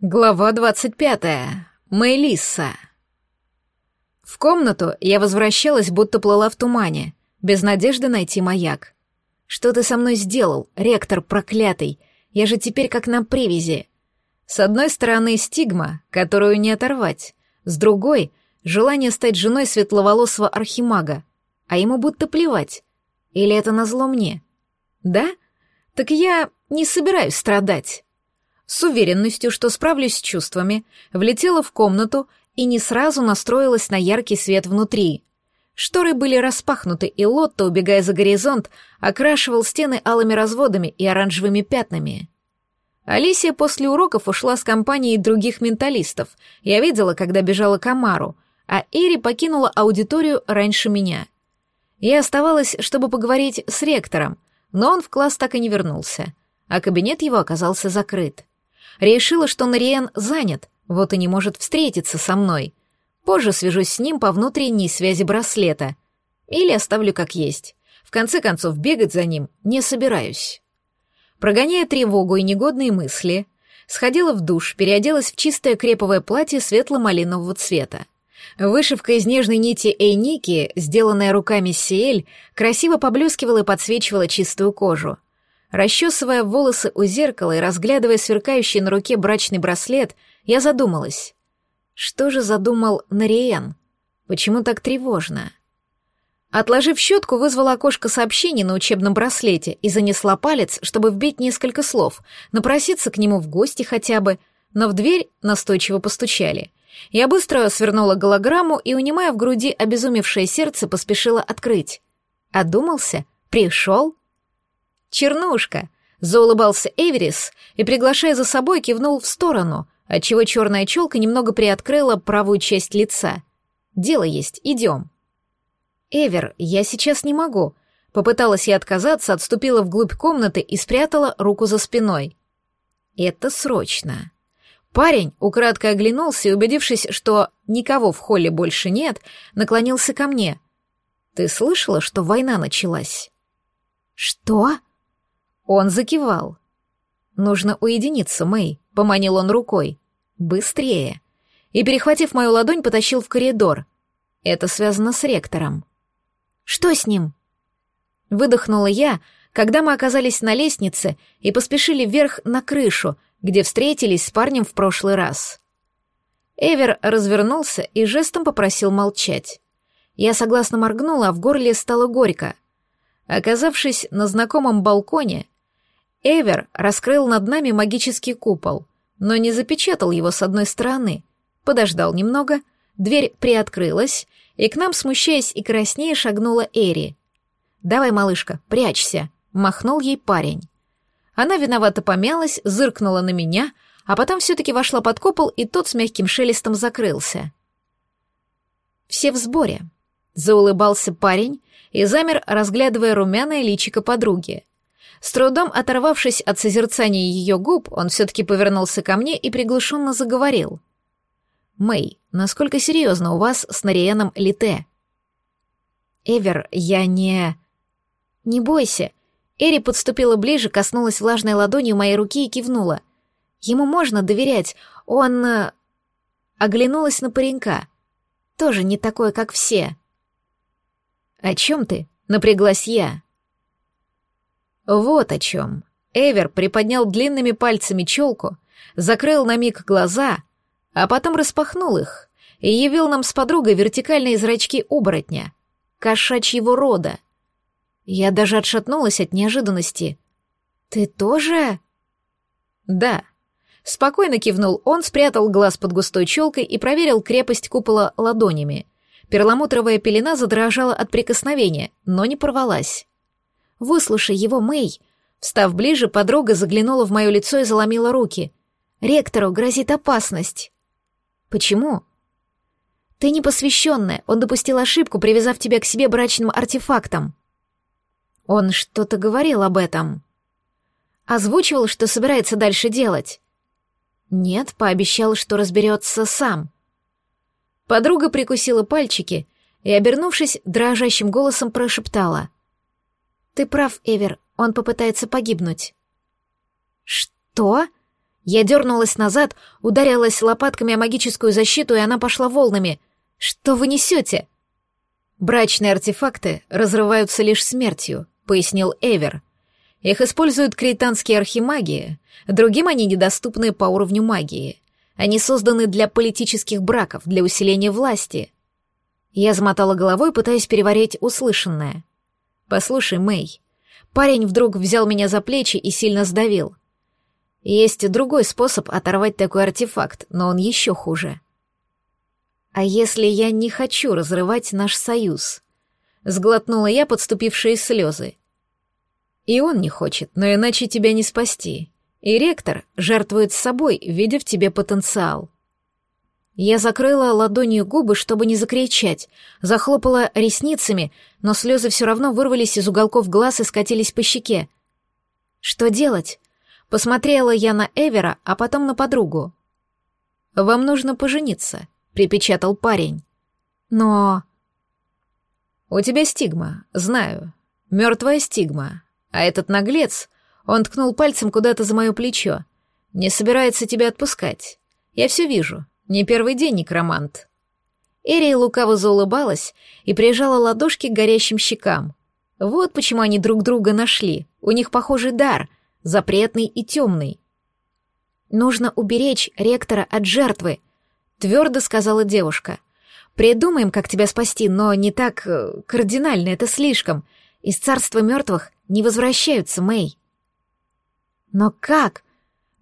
Глава двадцать пятая. Мэйлисса. В комнату я возвращалась, будто плыла в тумане, без надежды найти маяк. Что ты со мной сделал, ректор проклятый? Я же теперь как на привязи. С одной стороны стигма, которую не оторвать, с другой — желание стать женой светловолосого архимага, а ему будто плевать. Или это назло мне? Да? Так я не собираюсь страдать с уверенностью, что справлюсь с чувствами, влетела в комнату и не сразу настроилась на яркий свет внутри. Шторы были распахнуты, и Лотто, убегая за горизонт, окрашивал стены алыми разводами и оранжевыми пятнами. Алисия после уроков ушла с компанией других менталистов. Я видела, когда бежала к Амару, а Эри покинула аудиторию раньше меня. Я оставалась, чтобы поговорить с ректором, но он в класс так и не вернулся, а кабинет его оказался закрыт. Решила, что Нариен занят, вот и не может встретиться со мной. Позже свяжусь с ним по внутренней связи браслета. Или оставлю как есть. В конце концов, бегать за ним не собираюсь. Прогоняя тревогу и негодные мысли, сходила в душ, переоделась в чистое креповое платье светло-малинового цвета. Вышивка из нежной нити Эйники, сделанная руками Сиэль, красиво поблескивала и подсвечивала чистую кожу. Расчесывая волосы у зеркала и разглядывая сверкающий на руке брачный браслет, я задумалась. Что же задумал Нариен? Почему так тревожно? Отложив щетку, вызвала окошко сообщений на учебном браслете и занесла палец, чтобы вбить несколько слов, напроситься к нему в гости хотя бы, но в дверь настойчиво постучали. Я быстро свернула голограмму и, унимая в груди обезумевшее сердце, поспешила открыть. Одумался? Пришел? «Чернушка!» — заулыбался Эверис и, приглашая за собой, кивнул в сторону, отчего черная челка немного приоткрыла правую часть лица. «Дело есть, идем». «Эвер, я сейчас не могу», — попыталась я отказаться, отступила вглубь комнаты и спрятала руку за спиной. «Это срочно». Парень украдкой оглянулся и, убедившись, что никого в холле больше нет, наклонился ко мне. «Ты слышала, что война началась?» «Что?» Он закивал. «Нужно уединиться, Мэй», — поманил он рукой. «Быстрее!» И, перехватив мою ладонь, потащил в коридор. Это связано с ректором. «Что с ним?» Выдохнула я, когда мы оказались на лестнице и поспешили вверх на крышу, где встретились с парнем в прошлый раз. Эвер развернулся и жестом попросил молчать. Я согласно моргнула, а в горле стало горько. Оказавшись на знакомом балконе, Эвер раскрыл над нами магический купол, но не запечатал его с одной стороны. Подождал немного, дверь приоткрылась, и к нам, смущаясь и краснее, шагнула Эри. «Давай, малышка, прячься», — махнул ей парень. Она виновато помялась, зыркнула на меня, а потом все-таки вошла под купол, и тот с мягким шелестом закрылся. «Все в сборе», — заулыбался парень и замер, разглядывая румяное личико подруги. С трудом оторвавшись от созерцания ее губ, он все-таки повернулся ко мне и приглушенно заговорил. «Мэй, насколько серьезно у вас с Нариеном Лите?» «Эвер, я не...» «Не бойся». Эри подступила ближе, коснулась влажной ладонью моей руки и кивнула. «Ему можно доверять, он...» э, Оглянулась на паренька. «Тоже не такой, как все». «О чем ты?» — напряглась я. Вот о чем. Эвер приподнял длинными пальцами челку, закрыл на миг глаза, а потом распахнул их и явил нам с подругой вертикальные зрачки оборотня, кошачьего рода. Я даже отшатнулась от неожиданности. «Ты тоже?» «Да». Спокойно кивнул он, спрятал глаз под густой челкой и проверил крепость купола ладонями. Перламутровая пелена задрожала от прикосновения, но не порвалась. Выслушай его, Мэй!» Встав ближе, подруга заглянула в мое лицо и заломила руки. «Ректору грозит опасность». «Почему?» «Ты непосвященная, он допустил ошибку, привязав тебя к себе брачным артефактом». «Он что-то говорил об этом». «Озвучивал, что собирается дальше делать?» «Нет, пообещал, что разберется сам». Подруга прикусила пальчики и, обернувшись, дрожащим голосом прошептала — «Ты прав, Эвер, он попытается погибнуть». «Что?» Я дернулась назад, ударилась лопатками о магическую защиту, и она пошла волнами. «Что вы несете?» «Брачные артефакты разрываются лишь смертью», — пояснил Эвер. «Их используют крейтанские архимагии, другим они недоступны по уровню магии. Они созданы для политических браков, для усиления власти». Я замотала головой, пытаясь переварить услышанное. «Послушай, Мэй». Парень вдруг взял меня за плечи и сильно сдавил. Есть другой способ оторвать такой артефакт, но он еще хуже. А если я не хочу разрывать наш союз? Сглотнула я подступившие слезы. И он не хочет, но иначе тебя не спасти. И ректор жертвует собой, видя в тебе потенциал. Я закрыла ладонью губы, чтобы не закричать, захлопала ресницами, но слезы все равно вырвались из уголков глаз и скатились по щеке. Что делать? Посмотрела я на Эвера, а потом на подругу. «Вам нужно пожениться», — припечатал парень. «Но...» «У тебя стигма, знаю. Мертвая стигма. А этот наглец, он ткнул пальцем куда-то за мое плечо, не собирается тебя отпускать. Я все вижу. Не первый день некромант». Эрия лукаво заулыбалась и прижала ладошки к горящим щекам. Вот почему они друг друга нашли. У них похожий дар, запретный и темный. «Нужно уберечь ректора от жертвы», — твердо сказала девушка. «Придумаем, как тебя спасти, но не так э, кардинально, это слишком. Из царства мертвых не возвращаются, Мэй». «Но как?»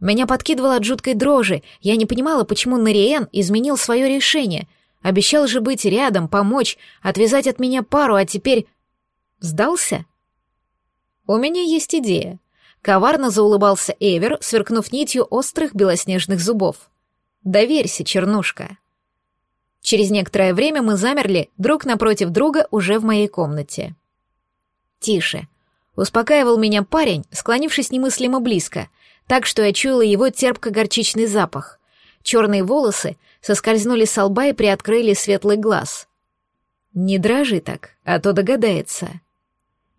Меня подкидывало от жуткой дрожи. Я не понимала, почему Нариен изменил свое решение. Обещал же быть рядом, помочь, отвязать от меня пару, а теперь... Сдался? У меня есть идея. Коварно заулыбался Эвер, сверкнув нитью острых белоснежных зубов. «Доверься, чернушка». Через некоторое время мы замерли друг напротив друга уже в моей комнате. «Тише», — успокаивал меня парень, склонившись немыслимо близко, так что я чуяла его терпко-горчичный запах. Черные волосы соскользнули с лба и приоткрыли светлый глаз. «Не дрожи так, а то догадается».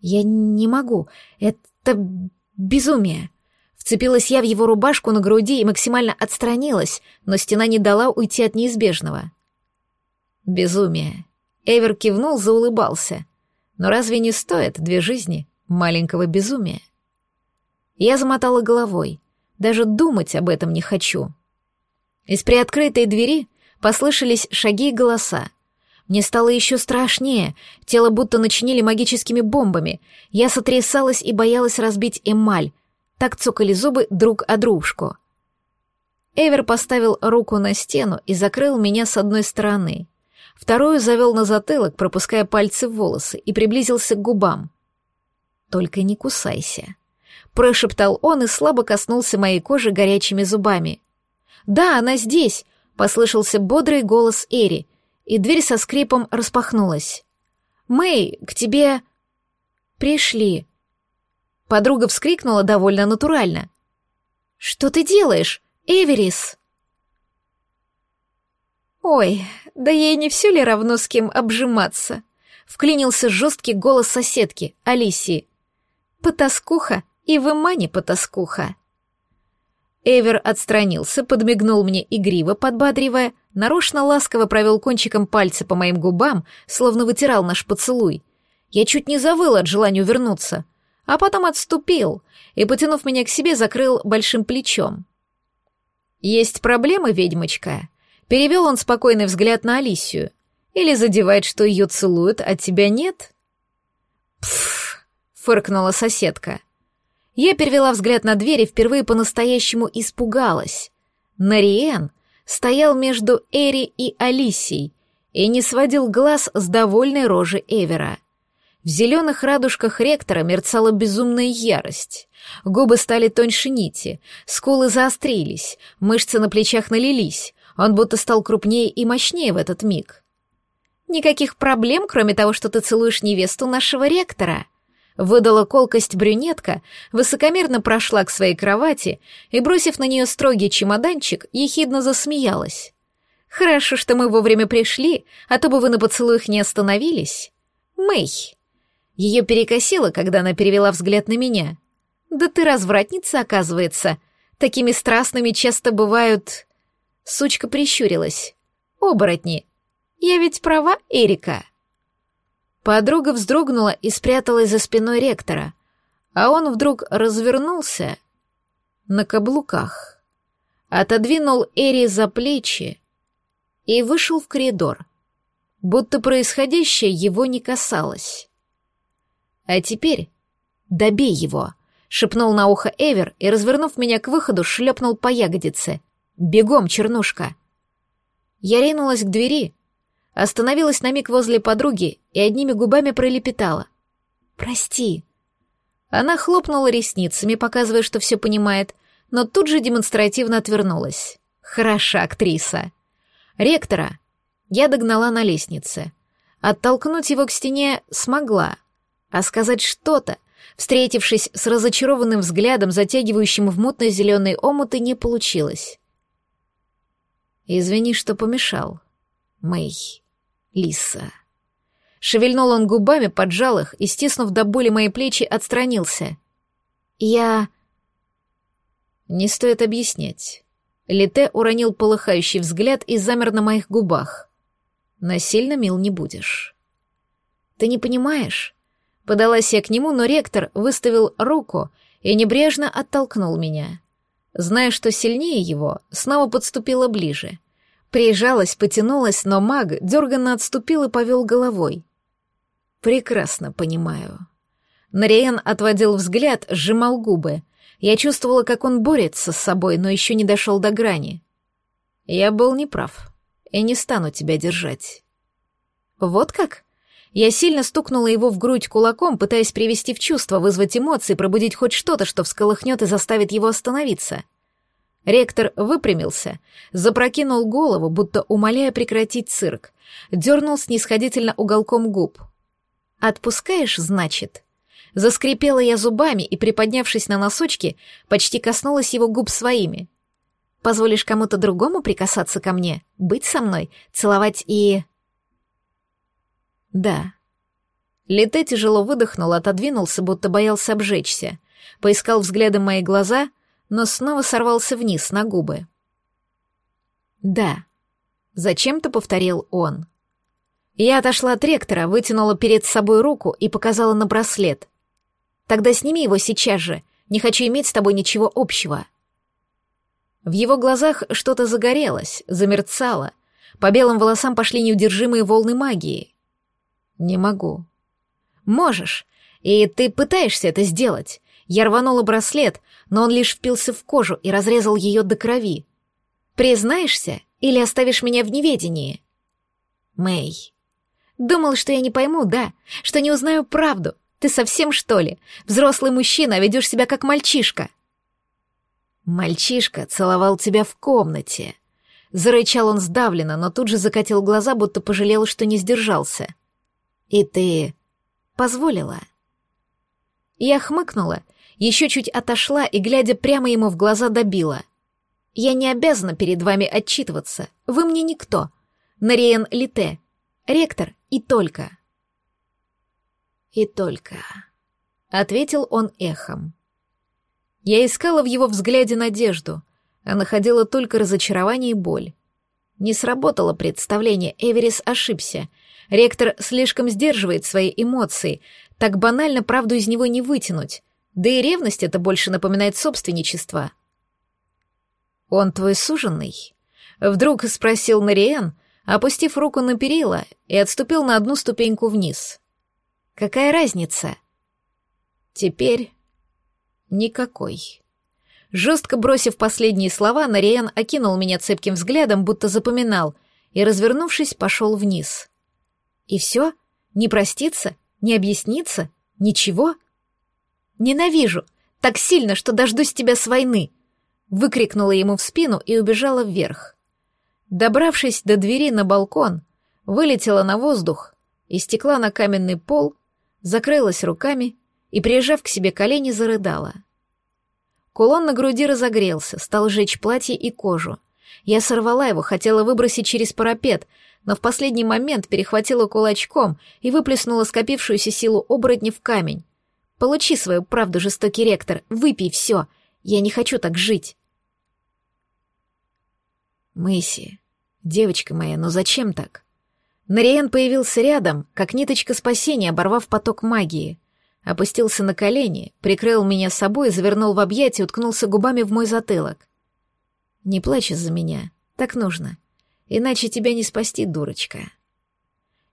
«Я не могу. Это Безумие. Вцепилась я в его рубашку на груди и максимально отстранилась, но стена не дала уйти от неизбежного. Безумие. Эвер кивнул, заулыбался. Но разве не стоит две жизни маленького безумия? Я замотала головой. Даже думать об этом не хочу. Из приоткрытой двери послышались шаги и голоса. Мне стало еще страшнее, тело будто начинили магическими бомбами. Я сотрясалась и боялась разбить эмаль. Так цокали зубы друг о дружку. Эвер поставил руку на стену и закрыл меня с одной стороны. Вторую завел на затылок, пропуская пальцы в волосы, и приблизился к губам. «Только не кусайся», — прошептал он и слабо коснулся моей кожи горячими зубами. «Да, она здесь», — послышался бодрый голос Эри — и дверь со скрипом распахнулась. «Мэй, к тебе...» «Пришли». Подруга вскрикнула довольно натурально. «Что ты делаешь, Эверис?» «Ой, да ей не все ли равно с кем обжиматься?» Вклинился жесткий голос соседки, Алисии. «Потаскуха и в имане потаскуха». Эвер отстранился, подмигнул мне игриво, подбадривая, нарочно ласково провел кончиком пальца по моим губам, словно вытирал наш поцелуй. Я чуть не завыл от желания вернуться, а потом отступил и, потянув меня к себе, закрыл большим плечом. «Есть проблемы, ведьмочка?» Перевел он спокойный взгляд на Алисию. «Или задевает, что ее целуют, а тебя нет?» «Пф!» — фыркнула соседка. Я перевела взгляд на дверь и впервые по-настоящему испугалась. Нариен стоял между Эри и Алисией и не сводил глаз с довольной рожи Эвера. В зеленых радужках ректора мерцала безумная ярость. Губы стали тоньше нити, скулы заострились, мышцы на плечах налились, он будто стал крупнее и мощнее в этот миг. «Никаких проблем, кроме того, что ты целуешь невесту нашего ректора», выдала колкость брюнетка, высокомерно прошла к своей кровати и, бросив на нее строгий чемоданчик, ехидно засмеялась. «Хорошо, что мы вовремя пришли, а то бы вы на поцелуях не остановились. Мэй!» Ее перекосило, когда она перевела взгляд на меня. «Да ты развратница, оказывается. Такими страстными часто бывают... Сучка прищурилась. Оборотни. Я ведь права, Эрика. Подруга вздрогнула и спряталась за спиной ректора, а он вдруг развернулся на каблуках, отодвинул Эри за плечи и вышел в коридор, будто происходящее его не касалось. «А теперь добей его», — шепнул на ухо Эвер и, развернув меня к выходу, шлепнул по ягодице. «Бегом, чернушка!» Я ринулась к двери, остановилась на миг возле подруги и одними губами пролепетала. «Прости». Она хлопнула ресницами, показывая, что все понимает, но тут же демонстративно отвернулась. «Хороша актриса». Ректора я догнала на лестнице. Оттолкнуть его к стене смогла, а сказать что-то, встретившись с разочарованным взглядом, затягивающим в мутно-зеленые омуты, не получилось. «Извини, что помешал, Мэй». Лиса. Шевельнул он губами, поджал их и, стиснув до боли мои плечи, отстранился. Я... Не стоит объяснять. Лите уронил полыхающий взгляд и замер на моих губах. Насильно мил не будешь. Ты не понимаешь? Подалась я к нему, но ректор выставил руку и небрежно оттолкнул меня. Зная, что сильнее его, снова подступила ближе — Прижалась, потянулась, но маг дерганно отступил и повел головой. «Прекрасно понимаю». Нариен отводил взгляд, сжимал губы. Я чувствовала, как он борется с собой, но еще не дошел до грани. Я был неправ и не стану тебя держать. Вот как? Я сильно стукнула его в грудь кулаком, пытаясь привести в чувство, вызвать эмоции, пробудить хоть что-то, что всколыхнет и заставит его остановиться. — Ректор выпрямился, запрокинул голову, будто умоляя прекратить цирк, дернул снисходительно уголком губ. «Отпускаешь, значит?» Заскрипела я зубами и, приподнявшись на носочки, почти коснулась его губ своими. «Позволишь кому-то другому прикасаться ко мне, быть со мной, целовать и...» «Да». Лите тяжело выдохнул, отодвинулся, будто боялся обжечься, поискал взглядом мои глаза но снова сорвался вниз на губы. «Да», — зачем-то повторил он. Я отошла от ректора, вытянула перед собой руку и показала на браслет. «Тогда сними его сейчас же, не хочу иметь с тобой ничего общего». В его глазах что-то загорелось, замерцало, по белым волосам пошли неудержимые волны магии. «Не могу». «Можешь, и ты пытаешься это сделать. Я рванула браслет, но он лишь впился в кожу и разрезал ее до крови. «Признаешься или оставишь меня в неведении?» «Мэй». «Думал, что я не пойму, да? Что не узнаю правду? Ты совсем, что ли? Взрослый мужчина, а ведешь себя как мальчишка». «Мальчишка целовал тебя в комнате». Зарычал он сдавленно, но тут же закатил глаза, будто пожалел, что не сдержался. «И ты позволила?» Я хмыкнула еще чуть отошла и, глядя прямо ему в глаза, добила. «Я не обязана перед вами отчитываться. Вы мне никто. Нариен Лите. Ректор и только». «И только», — ответил он эхом. Я искала в его взгляде надежду, а находила только разочарование и боль. Не сработало представление, Эверис ошибся. Ректор слишком сдерживает свои эмоции, так банально правду из него не вытянуть. Да и ревность это больше напоминает собственничество. «Он твой суженный?» — вдруг спросил Нариен, опустив руку на перила и отступил на одну ступеньку вниз. «Какая разница?» «Теперь никакой». Жестко бросив последние слова, Нариен окинул меня цепким взглядом, будто запоминал, и, развернувшись, пошел вниз. «И все? Не проститься? Не объясниться? Ничего?» Ненавижу! Так сильно, что дождусь тебя с войны!» Выкрикнула ему в спину и убежала вверх. Добравшись до двери на балкон, вылетела на воздух, истекла на каменный пол, закрылась руками и, прижав к себе колени, зарыдала. Кулон на груди разогрелся, стал жечь платье и кожу. Я сорвала его, хотела выбросить через парапет, но в последний момент перехватила кулачком и выплеснула скопившуюся силу оборотня в камень. Получи свою правду, жестокий ректор, выпей все. Я не хочу так жить. Мэйси, девочка моя, но зачем так? Нариен появился рядом, как ниточка спасения, оборвав поток магии. Опустился на колени, прикрыл меня собой, завернул в объятия, уткнулся губами в мой затылок. «Не плачь из-за меня, так нужно. Иначе тебя не спасти, дурочка».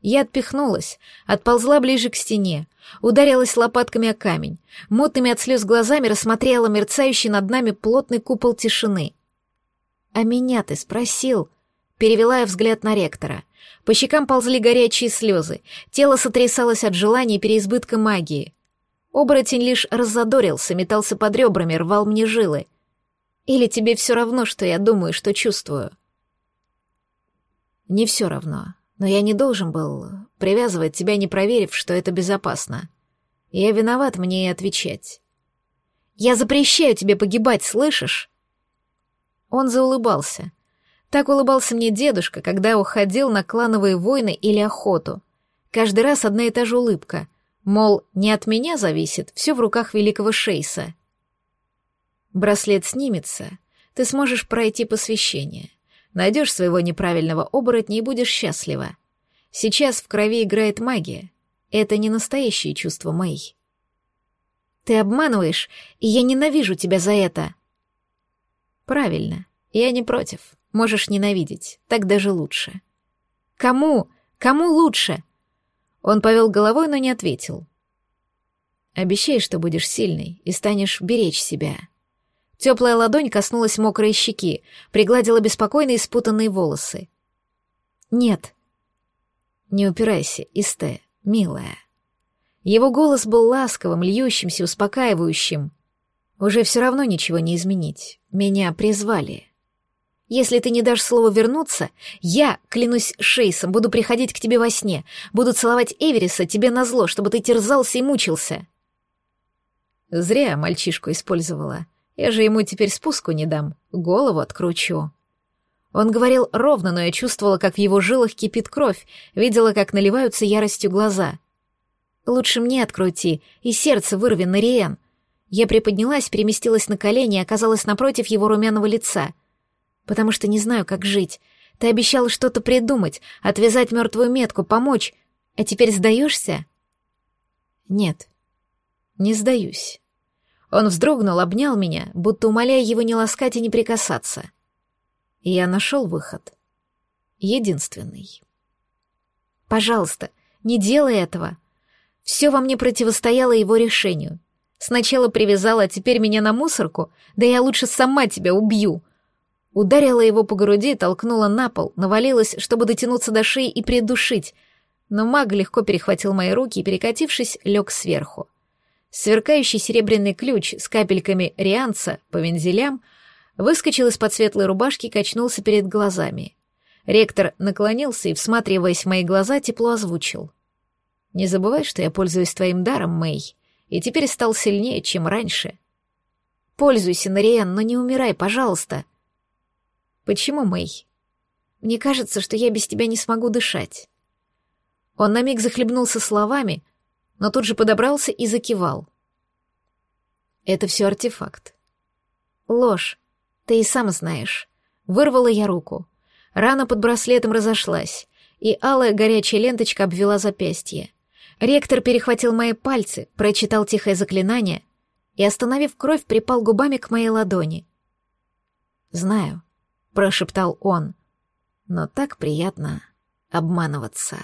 Я отпихнулась, отползла ближе к стене, ударилась лопатками о камень, мутными от слез глазами рассмотрела мерцающий над нами плотный купол тишины. «А меня ты спросил?» Перевела я взгляд на ректора. По щекам ползли горячие слезы, тело сотрясалось от желания переизбытка магии. Оборотень лишь раззадорился, метался под ребрами, рвал мне жилы. Или тебе все равно, что я думаю, что чувствую? Не все равно, но я не должен был привязывать тебя, не проверив, что это безопасно. Я виноват мне и отвечать. Я запрещаю тебе погибать, слышишь? Он заулыбался, так улыбался мне дедушка, когда уходил на клановые войны или охоту. Каждый раз одна и та же улыбка. Мол, не от меня зависит, все в руках великого Шейса. Браслет снимется, ты сможешь пройти посвящение. Найдешь своего неправильного оборотня и будешь счастлива. Сейчас в крови играет магия. Это не настоящее чувство Мэй. Ты обманываешь, и я ненавижу тебя за это. Правильно, я не против. Можешь ненавидеть, так даже лучше. Кому? Кому лучше? Он повел головой, но не ответил. Обещай, что будешь сильной и станешь беречь себя. Теплая ладонь коснулась мокрой щеки, пригладила беспокойные спутанные волосы. Нет. Не упирайся, Исте, милая. Его голос был ласковым, льющимся, успокаивающим. Уже все равно ничего не изменить. Меня призвали. Если ты не дашь слово вернуться, я, клянусь Шейсом, буду приходить к тебе во сне, буду целовать Эвериса тебе назло, чтобы ты терзался и мучился. Зря мальчишку использовала. Я же ему теперь спуску не дам, голову откручу. Он говорил ровно, но я чувствовала, как в его жилах кипит кровь, видела, как наливаются яростью глаза. Лучше мне открути, и сердце вырви, Нариен. Я приподнялась, переместилась на колени и оказалась напротив его румяного лица — потому что не знаю, как жить. Ты обещал что-то придумать, отвязать мертвую метку, помочь, а теперь сдаешься? Нет, не сдаюсь. Он вздрогнул, обнял меня, будто умоляя его не ласкать и не прикасаться. И я нашел выход. Единственный. Пожалуйста, не делай этого. Все во мне противостояло его решению. Сначала привязала, а теперь меня на мусорку, да я лучше сама тебя убью — Ударила его по груди, толкнула на пол, навалилась, чтобы дотянуться до шеи и придушить, но маг легко перехватил мои руки и, перекатившись, лег сверху. Сверкающий серебряный ключ с капельками рианца по вензелям выскочил из-под светлой рубашки и качнулся перед глазами. Ректор наклонился и, всматриваясь в мои глаза, тепло озвучил. «Не забывай, что я пользуюсь твоим даром, Мэй, и теперь стал сильнее, чем раньше. Пользуйся, Нариен, но не умирай, пожалуйста», «Почему, Мэй?» «Мне кажется, что я без тебя не смогу дышать». Он на миг захлебнулся словами, но тут же подобрался и закивал. «Это все артефакт». «Ложь. Ты и сам знаешь». Вырвала я руку. Рана под браслетом разошлась, и алая горячая ленточка обвела запястье. Ректор перехватил мои пальцы, прочитал тихое заклинание и, остановив кровь, припал губами к моей ладони. «Знаю прошептал он. Но так приятно обманываться.